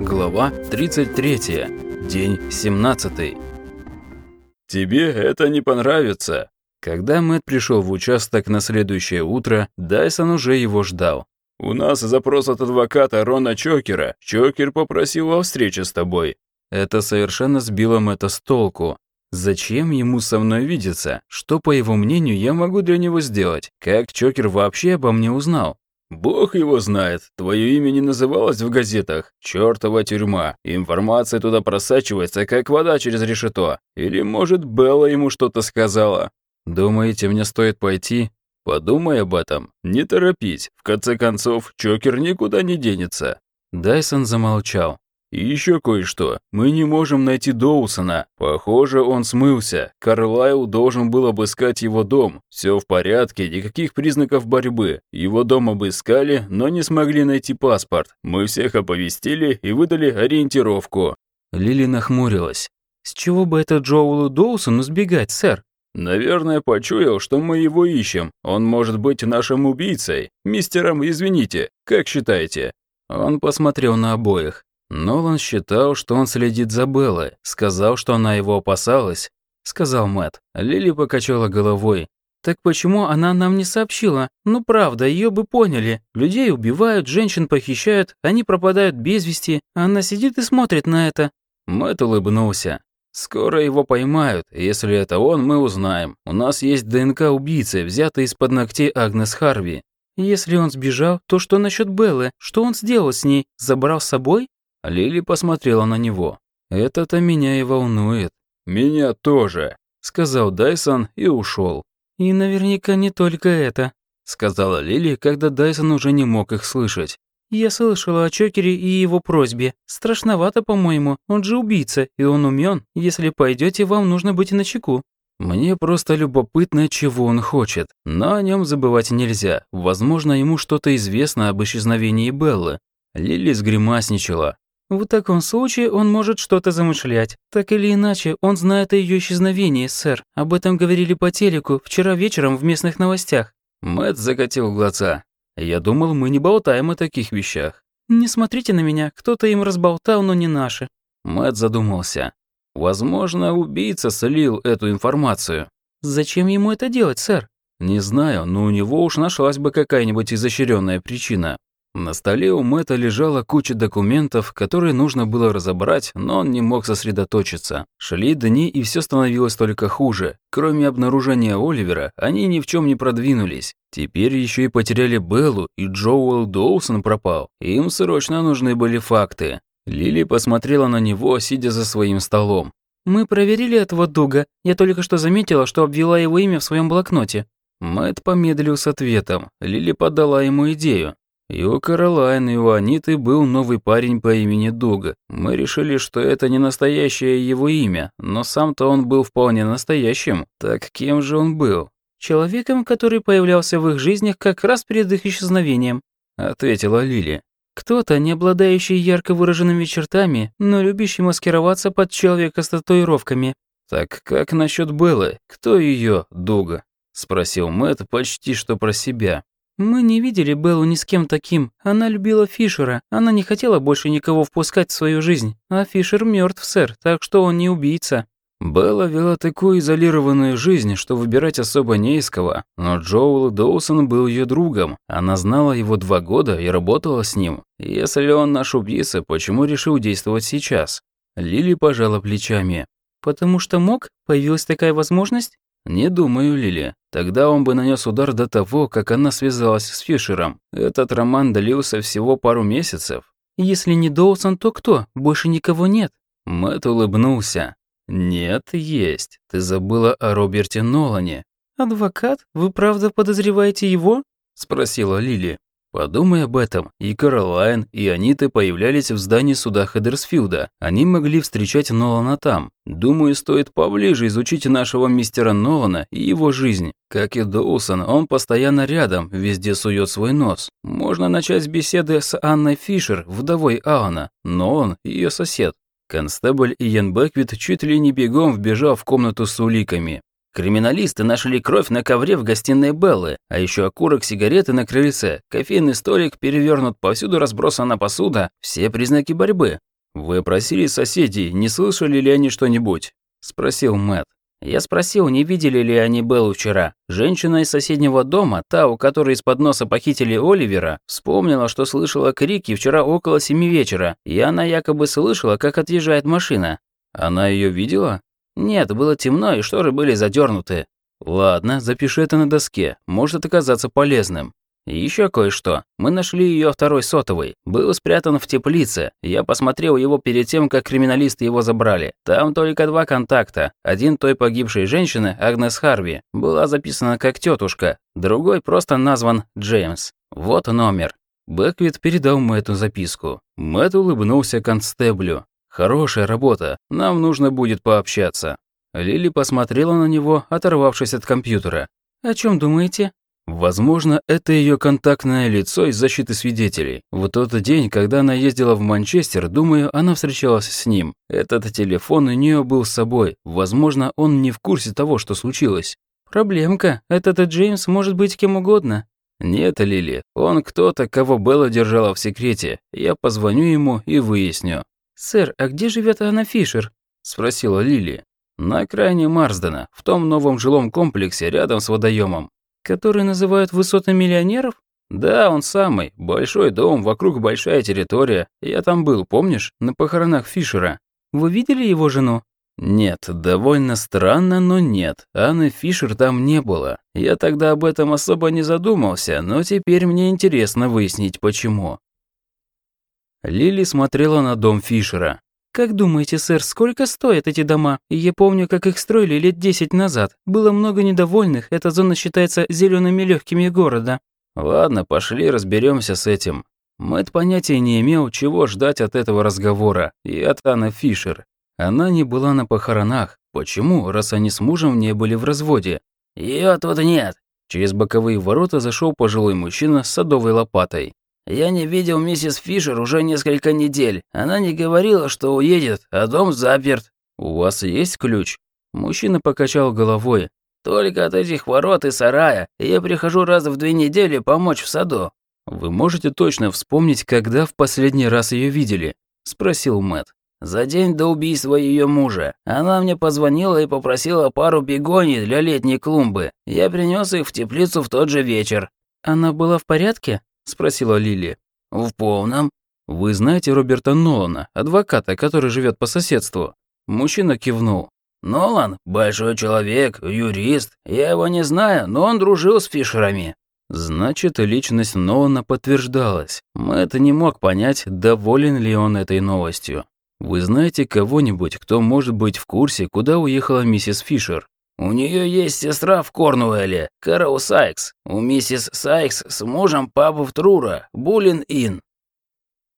Глава 33. День 17. «Тебе это не понравится». Когда Мэтт пришел в участок на следующее утро, Дайсон уже его ждал. «У нас запрос от адвоката Рона Чокера. Чокер попросил о встрече с тобой». Это совершенно сбило Мэтта с толку. Зачем ему со мной видеться? Что, по его мнению, я могу для него сделать? Как Чокер вообще обо мне узнал? «Бог его знает. Твое имя не называлось в газетах. Чёртова тюрьма. Информация туда просачивается, как вода через решето. Или, может, Белла ему что-то сказала?» «Думаете, мне стоит пойти?» «Подумай об этом. Не торопись. В конце концов, Чокер никуда не денется». Дайсон замолчал. И еще кое-что. Мы не можем найти Доусона. Похоже, он смылся. Карлайл должен был обыскать его дом. Все в порядке, никаких признаков борьбы. Его дом обыскали, но не смогли найти паспорт. Мы всех оповестили и выдали ориентировку. Лили нахмурилась. «С чего бы это Джоулу Доусону сбегать, сэр?» «Наверное, почуял, что мы его ищем. Он может быть нашим убийцей. Мистером, извините, как считаете?» Он посмотрел на обоих. Нолан считал, что он следит за Беллой, сказал, что она его опасалась, сказал Мэт. Лили покачала головой. Так почему она нам не сообщила? Ну правда, ее бы поняли. Людей убивают, женщин похищают, они пропадают без вести, а она сидит и смотрит на это. Мэт улыбнулся. Скоро его поймают, если это он, мы узнаем. У нас есть ДНК убийцы, взятый из-под ногтей Агнес Харви. Если он сбежал, то что насчет Беллы? Что он сделал с ней? Забрал с собой? Лили посмотрела на него. «Это-то меня и волнует». «Меня тоже», — сказал Дайсон и ушел. «И наверняка не только это», — сказала Лили, когда Дайсон уже не мог их слышать. «Я слышала о Чокере и его просьбе. Страшновато, по-моему. Он же убийца, и он умен. Если пойдете, вам нужно быть начеку». Мне просто любопытно, чего он хочет, но о нем забывать нельзя. Возможно, ему что-то известно об исчезновении Беллы. Лили сгримасничала. В таком случае он может что-то замышлять. Так или иначе, он знает о ее исчезновении, сэр. Об этом говорили по телеку вчера вечером в местных новостях. Мэт закатил глаза. Я думал, мы не болтаем о таких вещах. Не смотрите на меня, кто-то им разболтал, но не наши. Мэт задумался. Возможно, убийца слил эту информацию. Зачем ему это делать, сэр? Не знаю, но у него уж нашлась бы какая-нибудь изощренная причина. На столе у Мэтта лежала куча документов, которые нужно было разобрать, но он не мог сосредоточиться. Шли дни, и все становилось только хуже. Кроме обнаружения Оливера, они ни в чем не продвинулись. Теперь еще и потеряли Беллу, и Джоуэл Доусон пропал. Им срочно нужны были факты. Лили посмотрела на него, сидя за своим столом. «Мы проверили этого Дуга. Я только что заметила, что обвела его имя в своем блокноте». Мэтт помедлил с ответом. Лили подала ему идею. И у Каролайн, и у Аниты был новый парень по имени Дуга. Мы решили, что это не настоящее его имя, но сам-то он был вполне настоящим. Так кем же он был? Человеком, который появлялся в их жизнях как раз перед их исчезновением, ответила Лили. Кто-то, не обладающий ярко выраженными чертами, но любящий маскироваться под человека с татуировками. Так как насчет Беллы? Кто ее Дуга? спросил Мэтт почти что про себя. «Мы не видели Беллу ни с кем таким. Она любила Фишера. Она не хотела больше никого впускать в свою жизнь. А Фишер мертв, сэр, так что он не убийца». Белла вела такую изолированную жизнь, что выбирать особо не из кого. Но Джоул Доусон был ее другом. Она знала его два года и работала с ним. Если он наш убийца, почему решил действовать сейчас? Лили пожала плечами. «Потому что мог? Появилась такая возможность?» «Не думаю, Лили. Тогда он бы нанес удар до того, как она связалась с Фишером. Этот роман длился всего пару месяцев». «Если не Доусон, то кто? Больше никого нет». Мэтт улыбнулся. «Нет, есть. Ты забыла о Роберте Нолане». «Адвокат? Вы правда подозреваете его?» – спросила Лили. Подумай об этом. И Каролайн, и Анита появлялись в здании суда Хедерсфилда. Они могли встречать Нолана там. Думаю, стоит поближе изучить нашего мистера Нолана и его жизнь. Как и Доусон, он постоянно рядом, везде сует свой нос. Можно начать с беседы с Анной Фишер, вдовой Алана, но он ее сосед. Констебль Иен Беквит чуть ли не бегом вбежал в комнату с уликами. Криминалисты нашли кровь на ковре в гостиной Беллы, а еще окурок сигареты на крыльце, кофейный столик перевернут, повсюду разбросана посуда, все признаки борьбы. «Вы опросили соседей, не слышали ли они что-нибудь?» – спросил Мэтт. Я спросил, не видели ли они Беллу вчера. Женщина из соседнего дома, та, у которой из-под носа похитили Оливера, вспомнила, что слышала крики вчера около семи вечера, и она якобы слышала, как отъезжает машина. Она ее видела? Нет, было темно, и шторы были задернуты. Ладно, запиши это на доске, может оказаться полезным. И еще кое-что. Мы нашли ее второй сотовый. Был спрятан в теплице. Я посмотрел его перед тем, как криминалисты его забрали. Там только два контакта. Один той погибшей женщины, Агнес Харви, была записана как тетушка. Другой просто назван Джеймс. Вот номер. Бэквит передал Мэтту записку. Мэтт улыбнулся констеблю. «Хорошая работа. Нам нужно будет пообщаться». Лили посмотрела на него, оторвавшись от компьютера. «О чем думаете?» Возможно, это ее контактное лицо из защиты свидетелей. В тот день, когда она ездила в Манчестер, думаю, она встречалась с ним. Этот телефон у нее был с собой. Возможно, он не в курсе того, что случилось. Проблемка. Этот Джеймс может быть кем угодно. Нет, Лили, он кто-то, кого Белла держала в секрете. Я позвоню ему и выясню. «Сэр, а где живет Анна Фишер?» – спросила Лили. «На окраине Марсдена, в том новом жилом комплексе рядом с водоемом. Который называют высотами миллионеров? Да, он самый. Большой дом, вокруг большая территория. Я там был, помнишь, на похоронах Фишера. Вы видели его жену? Нет, довольно странно, но нет. Анны Фишер там не было. Я тогда об этом особо не задумался, но теперь мне интересно выяснить, почему. Лили смотрела на дом Фишера. «Как думаете, сэр, сколько стоят эти дома? Я помню, как их строили лет десять назад. Было много недовольных, эта зона считается зелеными легкими города». «Ладно, пошли разберемся с этим». Мэтт понятия не имел, чего ждать от этого разговора, и от Анны Фишер. Она не была на похоронах. Почему, раз они с мужем не были в разводе? Ее тут нет. Через боковые ворота зашел пожилой мужчина с садовой лопатой. Я не видел миссис Фишер уже несколько недель. Она не говорила, что уедет, а дом заперт. У вас есть ключ? Мужчина покачал головой. Только от этих ворот и сарая. Я прихожу раз в две недели помочь в саду. Вы можете точно вспомнить, когда в последний раз ее видели? спросил Мэт. За день до убийства ее мужа. Она мне позвонила и попросила пару бегоний для летней клумбы. Я принес их в теплицу в тот же вечер. Она была в порядке? Спросила Лили. В полном. Вы знаете Роберта Нолана, адвоката, который живет по соседству? Мужчина кивнул. Нолан – большой человек, юрист. Я его не знаю, но он дружил с Фишерами. Значит, личность Нолана подтверждалась. Мэтт не мог понять, доволен ли он этой новостью. Вы знаете кого-нибудь, кто может быть в курсе, куда уехала миссис Фишер? У нее есть сестра в Корнуэлле, Кэрол Сайкс. У миссис Сайкс с мужем папа в Трура, Буллин Ин.